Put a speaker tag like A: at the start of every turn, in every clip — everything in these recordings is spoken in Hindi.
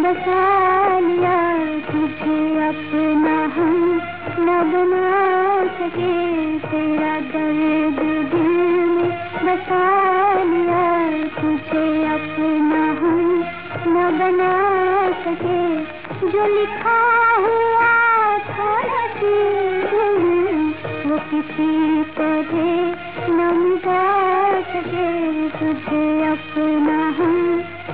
A: बसा लिया, तुझे अपना हम न बना सके। तेरा दर्द दिल में बसा लिया, तुझे अपना हम न बना सके। जो लिखा हुआ था वो किसी तरह न मिटा सके। तुझे अपना हम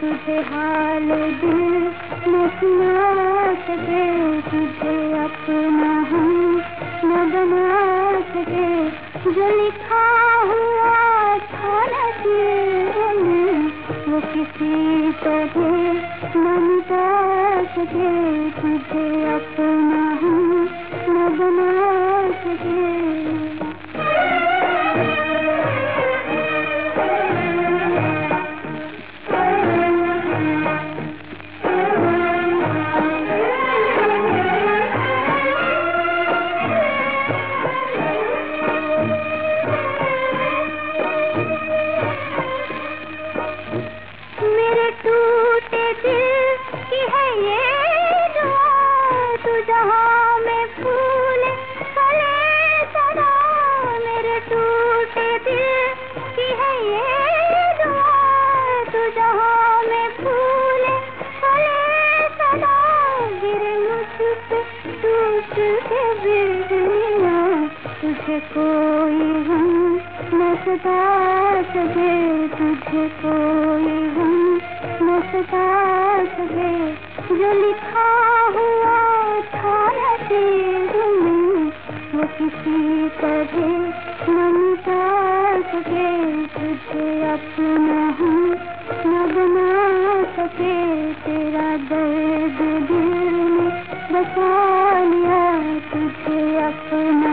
A: तुझे हाल दिल न सुना सके तुझे अपना हम। न बना सके, जो लिखा हुआ था नसीब वो किसी तरह न मिटा सके तुझे अपना तुझे कोई हम न सता तुझे कोई हम न सता जो लिखा हुआ था में वो किसी तरह न मिटा तुझे अपना बसा तुझे अपना